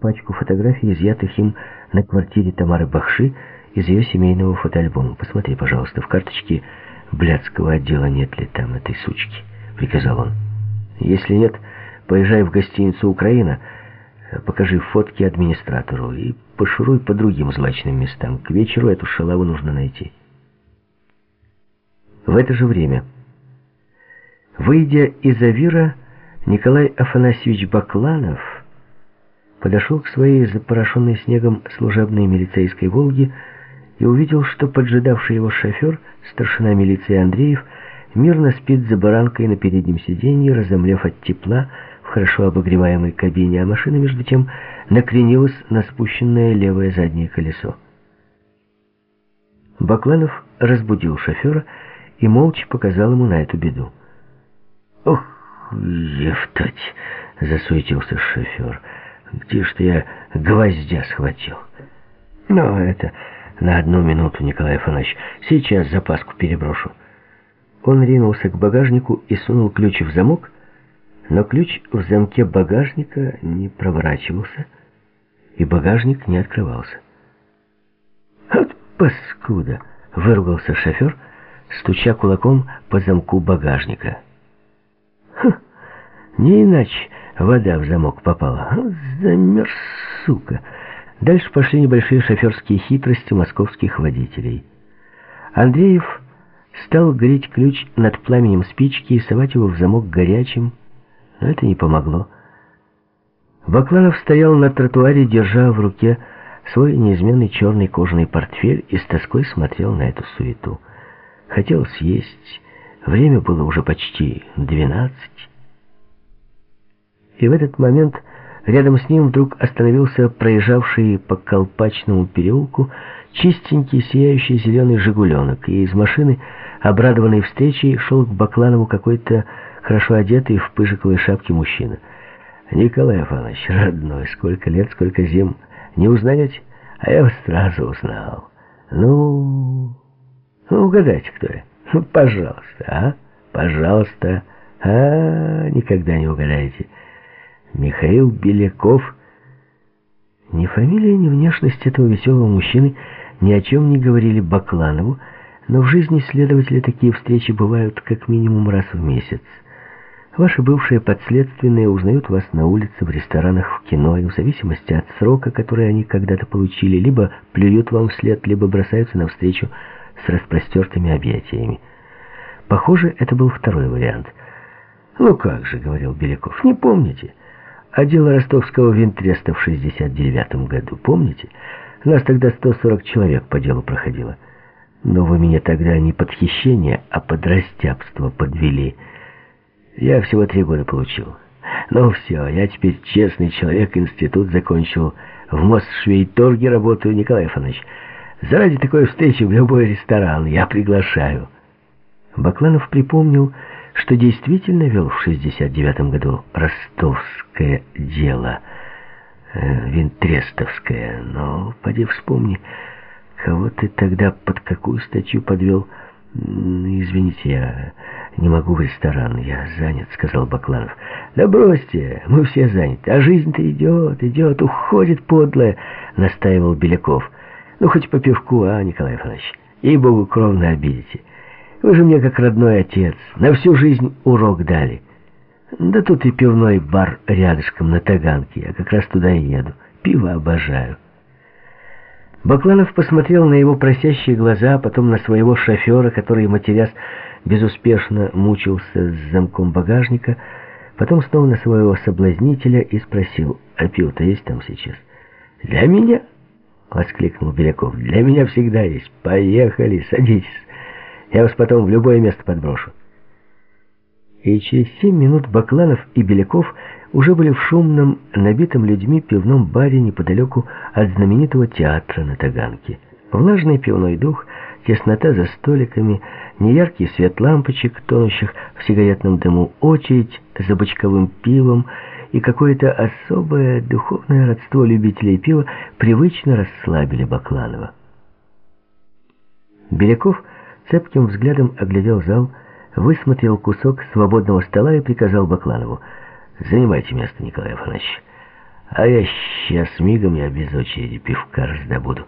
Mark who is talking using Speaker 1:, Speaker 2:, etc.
Speaker 1: пачку фотографий, изъятых им на квартире Тамары Бахши из ее семейного фотоальбома. «Посмотри, пожалуйста, в карточке блядского отдела нет ли там этой сучки?» — приказал он. «Если нет, поезжай в гостиницу «Украина», покажи фотки администратору и пошуруй по другим злачным местам. К вечеру эту шалаву нужно найти». В это же время, выйдя из Авира, Николай Афанасьевич Бакланов подошел к своей запорошенной снегом служебной милицейской «Волге» и увидел, что поджидавший его шофер, старшина милиции Андреев, мирно спит за баранкой на переднем сиденье, разомлев от тепла в хорошо обогреваемой кабине, а машина, между тем, накренилась на спущенное левое заднее колесо. Бакланов разбудил шофера и молча показал ему на эту беду. «Ох, Евтать!» — засуетился шофер. «Где ж я гвоздя схватил?» «Ну, это на одну минуту, Николай Афанасьевич. Сейчас запаску переброшу». Он ринулся к багажнику и сунул ключ в замок, но ключ в замке багажника не проворачивался, и багажник не открывался. «Вот паскуда!» — выругался шофер, стуча кулаком по замку багажника. «Хм, не иначе вода в замок попала. Замерз, сука!» Дальше пошли небольшие шоферские хитрости московских водителей. Андреев стал греть ключ над пламенем спички и совать его в замок горячим, но это не помогло. Бакланов стоял на тротуаре, держа в руке свой неизменный черный кожаный портфель и с тоской смотрел на эту суету. Хотел съесть, время было уже почти двенадцать. И в этот момент рядом с ним вдруг остановился проезжавший по Колпачному переулку чистенький, сияющий зеленый «Жигуленок», и из машины, обрадованной встречей, шел к Бакланову какой-то хорошо одетый в пыжиковой шапке мужчина. «Николай Иванович, родной, сколько лет, сколько зим, не узнаете? А я вас сразу узнал. Ну, ну угадайте, кто я. Ну, пожалуйста, а? Пожалуйста. А, никогда не угадаете. Михаил Беляков. Ни фамилия, ни внешность этого веселого мужчины ни о чем не говорили Бакланову, но в жизни следователя такие встречи бывают как минимум раз в месяц. Ваши бывшие подследственные узнают вас на улице, в ресторанах, в кино, и в зависимости от срока, который они когда-то получили, либо плюют вам вслед, либо бросаются навстречу с распростертыми объятиями. Похоже, это был второй вариант. «Ну как же», — говорил Беляков, — «не помните?» А дело ростовского винтреста в 69 году, помните? Нас тогда 140 человек по делу проходило. Но вы меня тогда не под хищение, а под растяпство подвели. Я всего три года получил. Ну все, я теперь честный человек, институт закончил. В Мосшвейторге работаю, Николай Иванович. Заради такой встречи в любой ресторан я приглашаю. Бакланов припомнил, что действительно вел в 69 году ростовское дело, э, винтрестовское. Но, поди вспомни, кого ты тогда под какую статью подвел? «Извините, я не могу в ресторан, я занят», — сказал Бакланов. «Да бросьте, мы все заняты, а жизнь-то идет, идет, уходит подлая», — настаивал Беляков. «Ну, хоть по пивку, а, Николай Иванович, ей-богу, кровно обидите. Вы же мне как родной отец, на всю жизнь урок дали. Да тут и пивной бар рядышком на Таганке, я как раз туда и еду. Пиво обожаю». Бакланов посмотрел на его просящие глаза, а потом на своего шофера, который, матерясь, безуспешно мучился с замком багажника, потом снова на своего соблазнителя и спросил, а пиво-то есть там сейчас? «Для меня?» — воскликнул Беляков. «Для меня всегда есть. Поехали, садитесь. Я вас потом в любое место подброшу». И через семь минут Бакланов и Беляков уже были в шумном, набитом людьми пивном баре неподалеку от знаменитого театра на Таганке. Влажный пивной дух, теснота за столиками, неяркий свет лампочек, тонущих в сигаретном дыму, очередь за бочковым пивом и какое-то особое духовное родство любителей пива привычно расслабили Бакланова. Беляков цепким взглядом оглядел зал, высмотрел кусок свободного стола и приказал Бакланову — Занимайте место, Николай Иванович. А я сейчас мигом я без очереди пивка раздобуду.